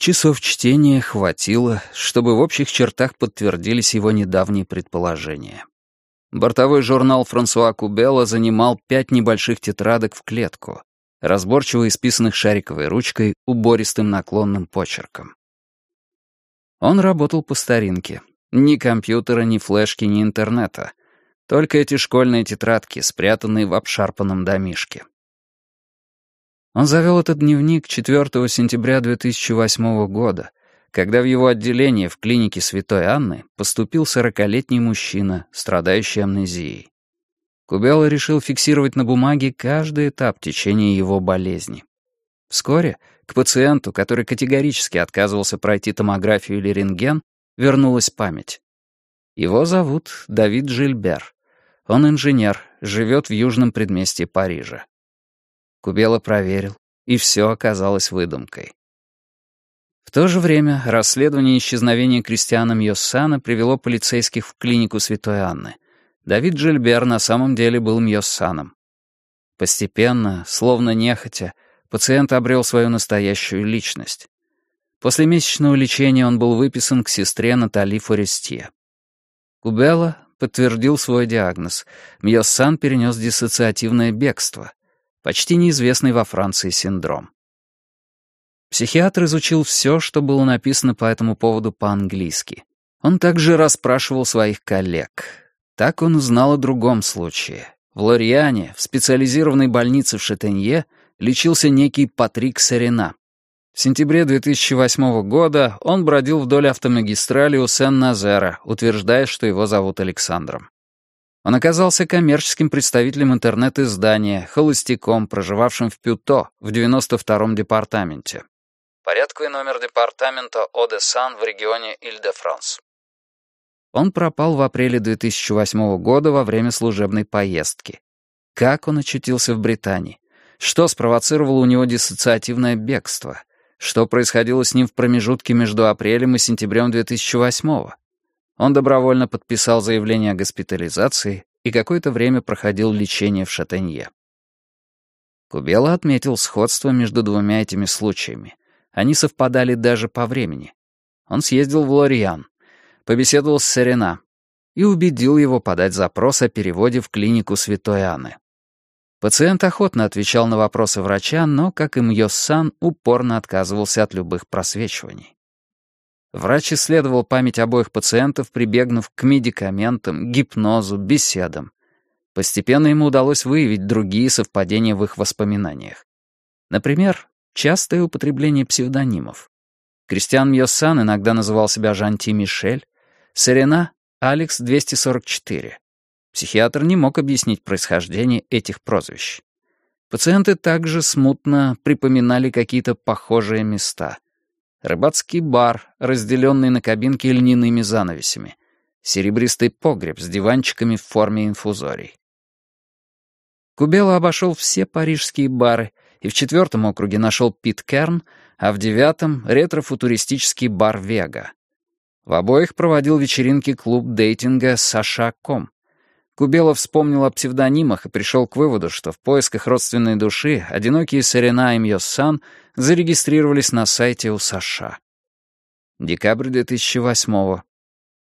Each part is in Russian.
Часов чтения хватило, чтобы в общих чертах подтвердились его недавние предположения. Бортовой журнал Франсуа Кубела занимал пять небольших тетрадок в клетку, разборчиво исписанных шариковой ручкой убористым наклонным почерком. Он работал по старинке. Ни компьютера, ни флешки, ни интернета. Только эти школьные тетрадки, спрятанные в обшарпанном домишке. Он завел этот дневник 4 сентября 2008 года, когда в его отделение в клинике Святой Анны поступил сорокалетний мужчина, страдающий амнезией. Кубелло решил фиксировать на бумаге каждый этап течения его болезни. Вскоре к пациенту, который категорически отказывался пройти томографию или рентген, вернулась память. Его зовут Давид Жильбер. Он инженер, живет в южном предместье Парижа. Кубела проверил, и все оказалось выдумкой. В то же время расследование исчезновения Кристиана Мьоссана привело полицейских в клинику Святой Анны. Давид Джильбер на самом деле был Мьоссаном. Постепенно, словно нехотя, пациент обрел свою настоящую личность. После месячного лечения он был выписан к сестре Натали Форестье. Кубела подтвердил свой диагноз. Мьоссан перенес диссоциативное бегство почти неизвестный во Франции синдром. Психиатр изучил все, что было написано по этому поводу по-английски. Он также расспрашивал своих коллег. Так он узнал о другом случае. В Лориане, в специализированной больнице в Шатенье, лечился некий Патрик Сарена. В сентябре 2008 года он бродил вдоль автомагистрали у Сен-Назера, утверждая, что его зовут Александром. Он оказался коммерческим представителем интернет-издания, холостяком, проживавшим в Пюто, в 92-м департаменте. Порядковый номер департамента Оде-Сан в регионе Иль-де-Франс. Он пропал в апреле 2008 года во время служебной поездки. Как он очутился в Британии? Что спровоцировало у него диссоциативное бегство? Что происходило с ним в промежутке между апрелем и сентябрем 2008 года? Он добровольно подписал заявление о госпитализации и какое-то время проходил лечение в Шатенье. Кубела отметил сходство между двумя этими случаями. Они совпадали даже по времени. Он съездил в Лориан, побеседовал с Серена и убедил его подать запрос о переводе в клинику Святой Анны. Пациент охотно отвечал на вопросы врача, но, как и Мьоссан, упорно отказывался от любых просвечиваний. Врач исследовал память обоих пациентов, прибегнув к медикаментам, гипнозу, беседам. Постепенно ему удалось выявить другие совпадения в их воспоминаниях. Например, частое употребление псевдонимов. Кристиан Мьоссан иногда называл себя Жанти Мишель, Серена — Алекс-244. Психиатр не мог объяснить происхождение этих прозвищ. Пациенты также смутно припоминали какие-то похожие места — рыбацкий бар, разделенный на кабинки льняными занавесями, серебристый погреб с диванчиками в форме инфузорий. Кубела обошел все парижские бары и в четвертом округе нашел Пит Керн, а в девятом — ретро-футуристический бар «Вега». В обоих проводил вечеринки клуб дейтинга «Саша Ком». Кубелов вспомнил о псевдонимах и пришел к выводу, что в поисках родственной души одинокие Сарина и Мьоссан зарегистрировались на сайте у США. Декабрь 2008-го.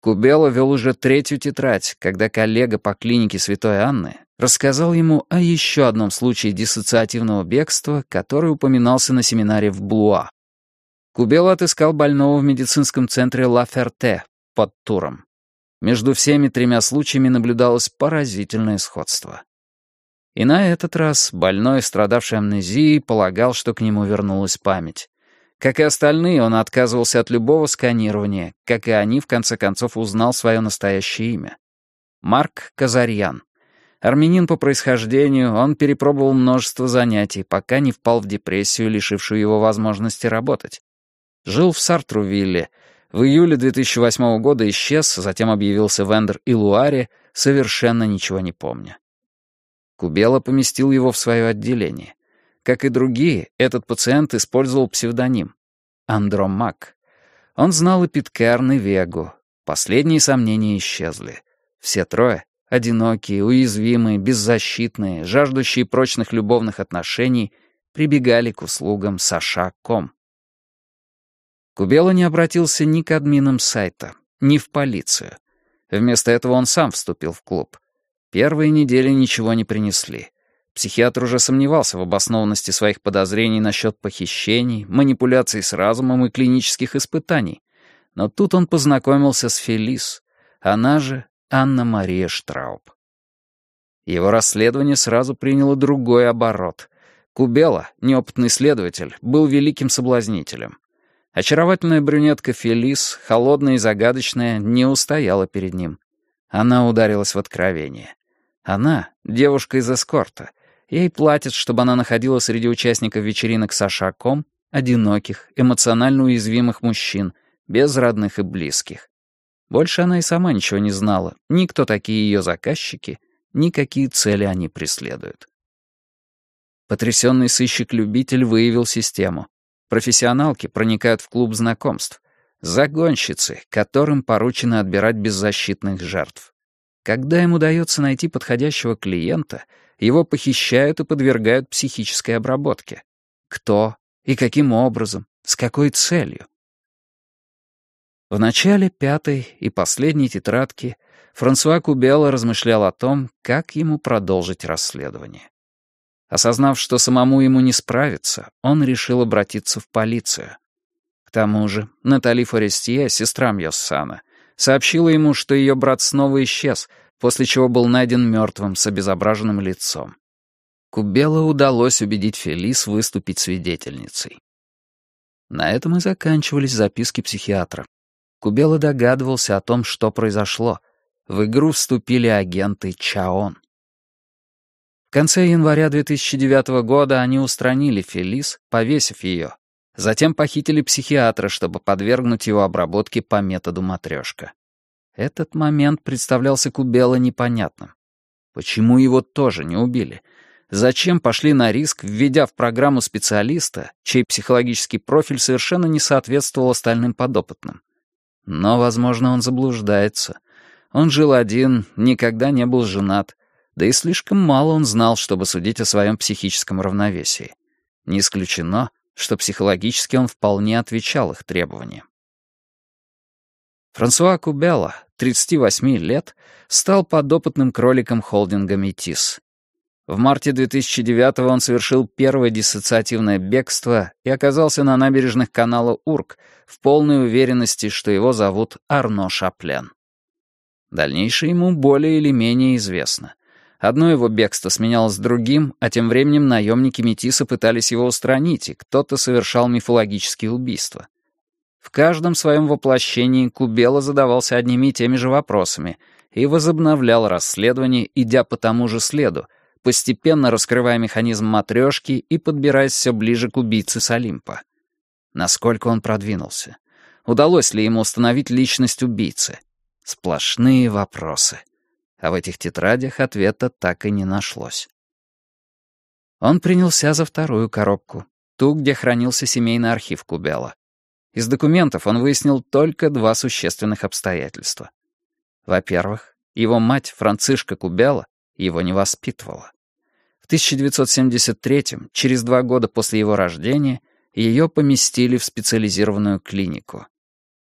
Кубело вел уже третью тетрадь, когда коллега по клинике Святой Анны рассказал ему о еще одном случае диссоциативного бегства, который упоминался на семинаре в Блуа. Кубело отыскал больного в медицинском центре Ла Ферте под Туром. Между всеми тремя случаями наблюдалось поразительное сходство. И на этот раз больной, страдавший амнезией, полагал, что к нему вернулась память. Как и остальные, он отказывался от любого сканирования, как и они, в конце концов, узнал свое настоящее имя. Марк Казарьян. Армянин по происхождению, он перепробовал множество занятий, пока не впал в депрессию, лишившую его возможности работать. Жил в Сартрувилле — в июле 2008 года исчез, затем объявился в Эндер и Луаре, совершенно ничего не помня. Кубела поместил его в свое отделение. Как и другие, этот пациент использовал псевдоним — Андромак. Он знал и Питкерн, и Вегу. Последние сомнения исчезли. Все трое — одинокие, уязвимые, беззащитные, жаждущие прочных любовных отношений — прибегали к услугам Саша Ком. Кубела не обратился ни к админам сайта, ни в полицию. Вместо этого он сам вступил в клуб. Первые недели ничего не принесли. Психиатр уже сомневался в обоснованности своих подозрений насчет похищений, манипуляций с разумом и клинических испытаний. Но тут он познакомился с Фелис, она же Анна-Мария Штрауб. Его расследование сразу приняло другой оборот. Кубела, неопытный следователь, был великим соблазнителем. Очаровательная брюнетка Фелис, холодная и загадочная, не устояла перед ним. Она ударилась в откровение. Она — девушка из эскорта. Ей платят, чтобы она находила среди участников вечеринок Сашаком одиноких, эмоционально уязвимых мужчин, без родных и близких. Больше она и сама ничего не знала, ни кто такие ее заказчики, ни какие цели они преследуют. Потрясенный сыщик-любитель выявил систему. Профессионалки проникают в клуб знакомств. Загонщицы, которым поручено отбирать беззащитных жертв. Когда им удается найти подходящего клиента, его похищают и подвергают психической обработке. Кто и каким образом, с какой целью? В начале пятой и последней тетрадки Франсуа Кубелло размышлял о том, как ему продолжить расследование. Осознав, что самому ему не справиться, он решил обратиться в полицию. К тому же Натали Форестье, сестра Мьоссана, сообщила ему, что ее брат снова исчез, после чего был найден мертвым с обезображенным лицом. Кубелло удалось убедить Фелис выступить свидетельницей. На этом и заканчивались записки психиатра. Кубелло догадывался о том, что произошло. В игру вступили агенты Чаон. В конце января 2009 года они устранили Фелис, повесив ее. Затем похитили психиатра, чтобы подвергнуть его обработке по методу матрешка. Этот момент представлялся Кубелло непонятным. Почему его тоже не убили? Зачем пошли на риск, введя в программу специалиста, чей психологический профиль совершенно не соответствовал остальным подопытным? Но, возможно, он заблуждается. Он жил один, никогда не был женат, да и слишком мало он знал, чтобы судить о своем психическом равновесии. Не исключено, что психологически он вполне отвечал их требованиям. Франсуа Кубелла, 38 лет, стал подопытным кроликом холдинга «Метис». В марте 2009 он совершил первое диссоциативное бегство и оказался на набережных канала Урк в полной уверенности, что его зовут Арно Шаплен. Дальнейшее ему более или менее известно — Одно его бегство сменялось другим, а тем временем наемники Метиса пытались его устранить, и кто-то совершал мифологические убийства. В каждом своем воплощении Кубела задавался одними и теми же вопросами и возобновлял расследование, идя по тому же следу, постепенно раскрывая механизм матрешки и подбираясь все ближе к убийце с. Насколько он продвинулся? Удалось ли ему установить личность убийцы? Сплошные вопросы а в этих тетрадях ответа так и не нашлось. Он принялся за вторую коробку, ту, где хранился семейный архив Кубела. Из документов он выяснил только два существенных обстоятельства. Во-первых, его мать, Францишка Кубела, его не воспитывала. В 1973-м, через два года после его рождения, ее поместили в специализированную клинику.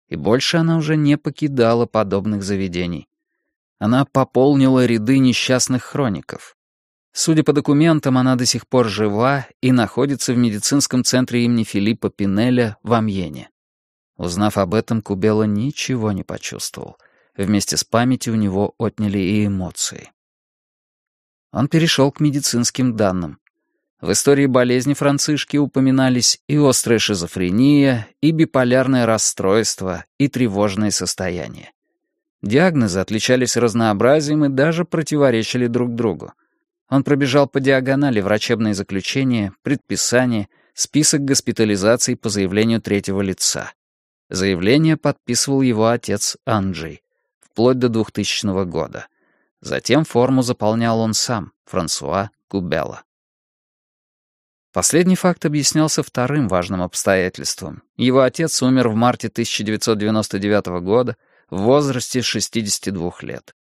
И больше она уже не покидала подобных заведений. Она пополнила ряды несчастных хроников. Судя по документам, она до сих пор жива и находится в медицинском центре имени Филиппа Пинеля в Амьене. Узнав об этом, Кубела ничего не почувствовал. Вместе с памятью у него отняли и эмоции. Он перешел к медицинским данным. В истории болезни Францишки упоминались и острая шизофрения, и биполярное расстройство, и тревожное состояние. Диагнозы отличались разнообразием и даже противоречили друг другу. Он пробежал по диагонали врачебные заключения, предписания, список госпитализаций по заявлению третьего лица. Заявление подписывал его отец Анджей, вплоть до 2000 года. Затем форму заполнял он сам, Франсуа Кубелла. Последний факт объяснялся вторым важным обстоятельством. Его отец умер в марте 1999 года, в возрасте 62 лет.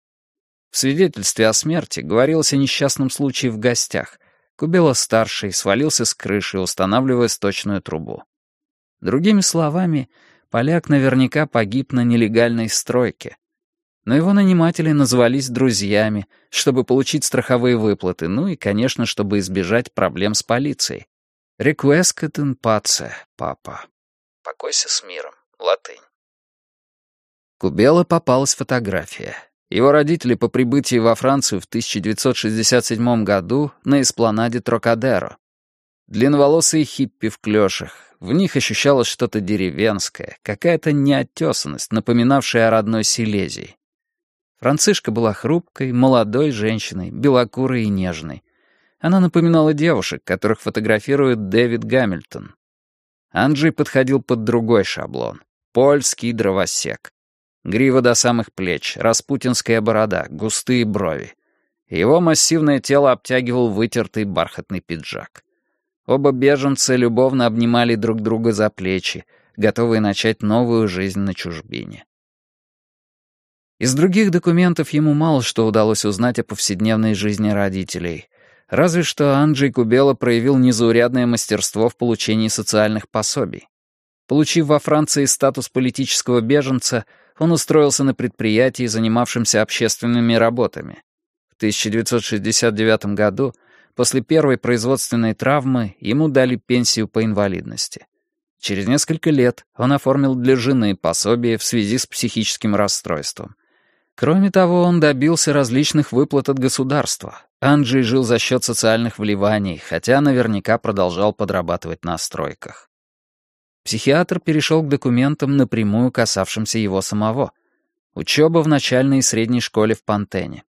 В свидетельстве о смерти говорилось о несчастном случае в гостях. Кубела-старший свалился с крыши, устанавливая сточную трубу. Другими словами, поляк наверняка погиб на нелегальной стройке. Но его наниматели назывались друзьями, чтобы получить страховые выплаты, ну и, конечно, чтобы избежать проблем с полицией. «Requiescat in pace, папа». «Покойся с миром», латынь. Кубела попалась фотография. Его родители по прибытии во Францию в 1967 году на эспланаде Трокадеро. Длинноволосые хиппи в клёшах. В них ощущалось что-то деревенское, какая-то неоттесанность, напоминавшая о родной Силезии. Францишка была хрупкой, молодой женщиной, белокурой и нежной. Она напоминала девушек, которых фотографирует Дэвид Гамильтон. Анджей подходил под другой шаблон. Польский дровосек. Грива до самых плеч, распутинская борода, густые брови. Его массивное тело обтягивал вытертый бархатный пиджак. Оба беженца любовно обнимали друг друга за плечи, готовые начать новую жизнь на чужбине. Из других документов ему мало что удалось узнать о повседневной жизни родителей. Разве что Анджей Кубела проявил незаурядное мастерство в получении социальных пособий. Получив во Франции статус политического беженца, он устроился на предприятии, занимавшемся общественными работами. В 1969 году, после первой производственной травмы, ему дали пенсию по инвалидности. Через несколько лет он оформил для жены пособие в связи с психическим расстройством. Кроме того, он добился различных выплат от государства. Анджей жил за счет социальных вливаний, хотя наверняка продолжал подрабатывать на стройках. Психиатр перешел к документам, напрямую касавшимся его самого. Учеба в начальной и средней школе в Пантене.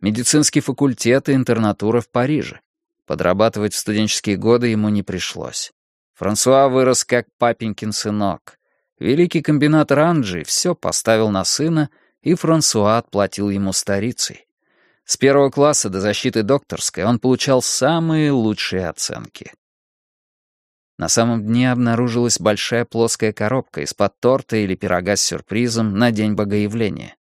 Медицинский факультет и интернатура в Париже. Подрабатывать в студенческие годы ему не пришлось. Франсуа вырос как папенькин сынок. Великий комбинатор Анджи все поставил на сына и Франсуа отплатил ему старицей. С первого класса до защиты докторской он получал самые лучшие оценки. На самом дне обнаружилась большая плоская коробка из-под торта или пирога с сюрпризом на День Богоявления.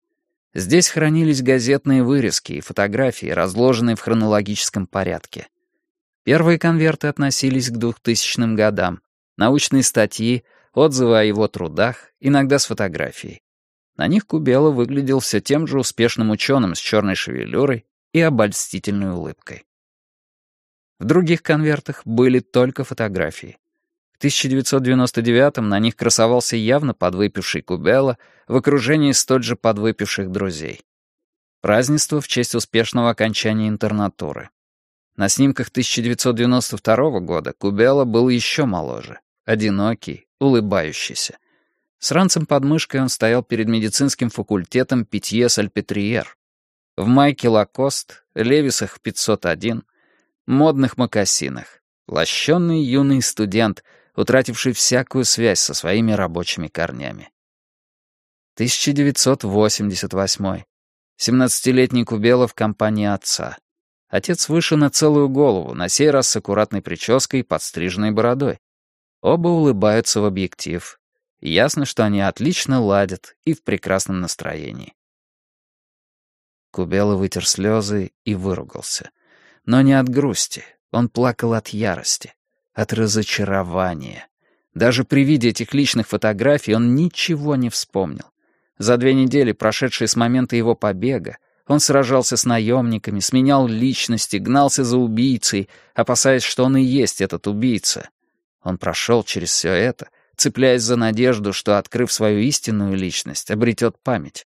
Здесь хранились газетные вырезки и фотографии, разложенные в хронологическом порядке. Первые конверты относились к 2000 годам, научные статьи, отзывы о его трудах, иногда с фотографией. На них Кубела выглядел все тем же успешным ученым с черной шевелюрой и обольстительной улыбкой. В других конвертах были только фотографии. В 1999-м на них красовался явно подвыпивший Кубела в окружении столь же подвыпивших друзей. Празднество в честь успешного окончания интернатуры. На снимках 1992 года Кубела был еще моложе, одинокий, улыбающийся. С ранцем под мышкой он стоял перед медицинским факультетом Питье-Сальпетриер. В майке Лакост, Левисах 501, модных мокасинах. Лощенный юный студент, утративший всякую связь со своими рабочими корнями. 1988. 17-летний Кубела в компании отца. Отец выше на целую голову, на сей раз с аккуратной прической и подстриженной бородой. Оба улыбаются в объектив, Ясно, что они отлично ладят и в прекрасном настроении. Кубела вытер слезы и выругался. Но не от грусти, он плакал от ярости, от разочарования. Даже при виде этих личных фотографий он ничего не вспомнил. За две недели, прошедшие с момента его побега, он сражался с наемниками, сменял личности, гнался за убийцей, опасаясь, что он и есть этот убийца. Он прошел через все это, цепляясь за надежду, что, открыв свою истинную личность, обретет память.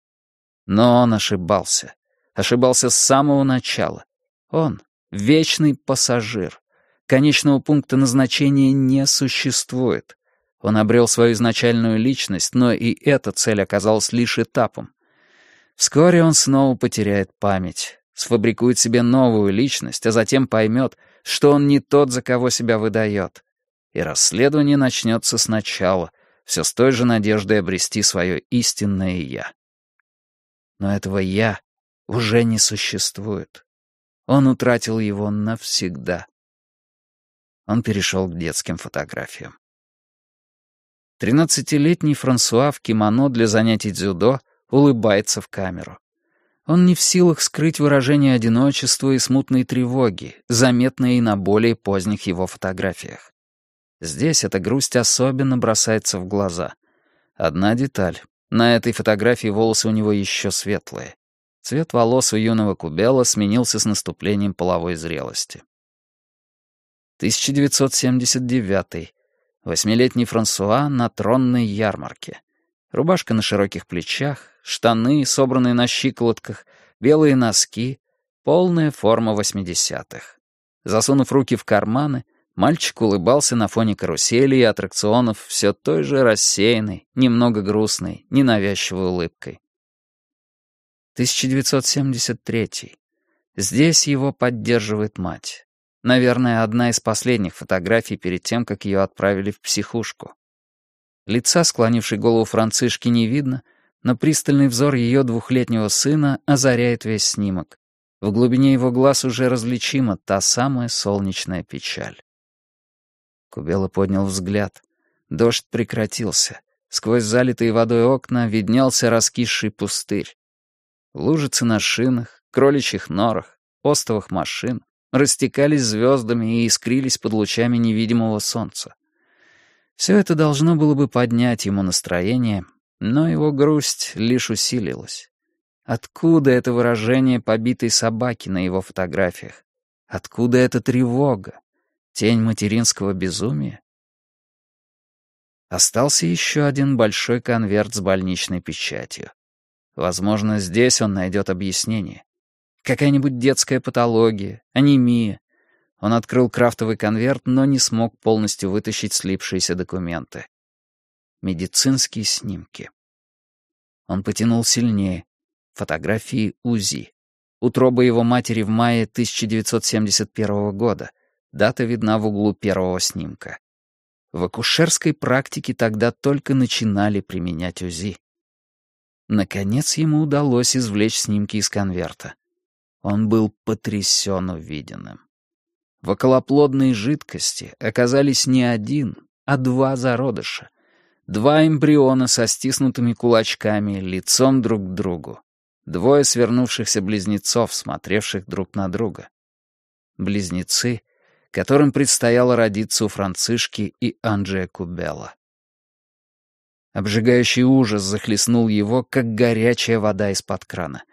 Но он ошибался. Ошибался с самого начала. Он — вечный пассажир. Конечного пункта назначения не существует. Он обрел свою изначальную личность, но и эта цель оказалась лишь этапом. Вскоре он снова потеряет память, сфабрикует себе новую личность, а затем поймет, что он не тот, за кого себя выдает, и расследование начнется сначала, все с той же надеждой обрести свое истинное «я». Но этого «я» уже не существует. Он утратил его навсегда. Он перешел к детским фотографиям. Тринадцатилетний Франсуа в кимоно для занятий дзюдо улыбается в камеру. Он не в силах скрыть выражение одиночества и смутной тревоги, заметные и на более поздних его фотографиях. Здесь эта грусть особенно бросается в глаза. Одна деталь. На этой фотографии волосы у него еще светлые. Цвет волос у юного Кубела сменился с наступлением половой зрелости. 1979. Восьмилетний Франсуа на тронной ярмарке. Рубашка на широких плечах, штаны, собранные на щиколотках, белые носки, полная форма восьмидесятых. Засунув руки в карманы, мальчик улыбался на фоне карусели и аттракционов все той же рассеянной, немного грустной, ненавязчивой улыбкой. 1973. Здесь его поддерживает мать. Наверное, одна из последних фотографий перед тем, как ее отправили в психушку. Лица, склонившей голову Францишки, не видно, но пристальный взор ее двухлетнего сына озаряет весь снимок. В глубине его глаз уже различима та самая солнечная печаль. Кубела поднял взгляд. Дождь прекратился. Сквозь залитые водой окна виднелся раскисший пустырь. Лужицы на шинах, кроличьих норах, остовах машин растекались звездами и искрились под лучами невидимого солнца. Все это должно было бы поднять ему настроение, но его грусть лишь усилилась. Откуда это выражение побитой собаки на его фотографиях? Откуда эта тревога? Тень материнского безумия? Остался еще один большой конверт с больничной печатью. Возможно, здесь он найдет объяснение. Какая-нибудь детская патология, анемия. Он открыл крафтовый конверт, но не смог полностью вытащить слипшиеся документы. Медицинские снимки. Он потянул сильнее. Фотографии УЗИ. Утроба его матери в мае 1971 года. Дата видна в углу первого снимка. В акушерской практике тогда только начинали применять УЗИ. Наконец ему удалось извлечь снимки из конверта. Он был потрясен увиденным. В околоплодной жидкости оказались не один, а два зародыша. Два эмбриона со стиснутыми кулачками, лицом друг к другу. Двое свернувшихся близнецов, смотревших друг на друга. Близнецы, которым предстояло родиться у Францишки и Анджея Кубела. Обжигающий ужас захлестнул его, как горячая вода из-под крана.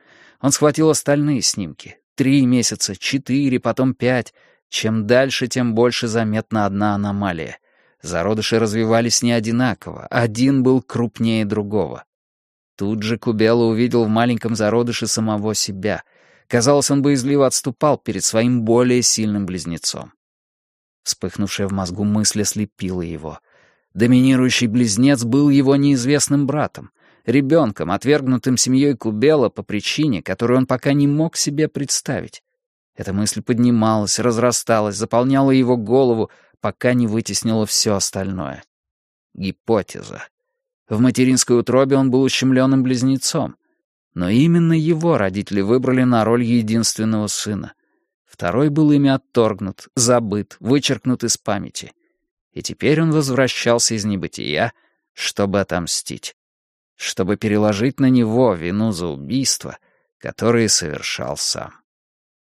Он схватил остальные снимки. Три месяца, четыре, потом пять. Чем дальше, тем больше заметна одна аномалия. Зародыши развивались не одинаково, один был крупнее другого. Тут же Кубела увидел в маленьком зародыше самого себя. Казалось, он боязливо отступал перед своим более сильным близнецом. Вспыхнувшая в мозгу мысль ослепила его — Доминирующий близнец был его неизвестным братом, ребенком, отвергнутым семьей Кубела по причине, которую он пока не мог себе представить. Эта мысль поднималась, разрасталась, заполняла его голову, пока не вытеснила все остальное. Гипотеза. В материнской утробе он был ущемленным близнецом. Но именно его родители выбрали на роль единственного сына. Второй был ими отторгнут, забыт, вычеркнут из памяти — и теперь он возвращался из небытия, чтобы отомстить, чтобы переложить на него вину за убийство, которое совершал сам.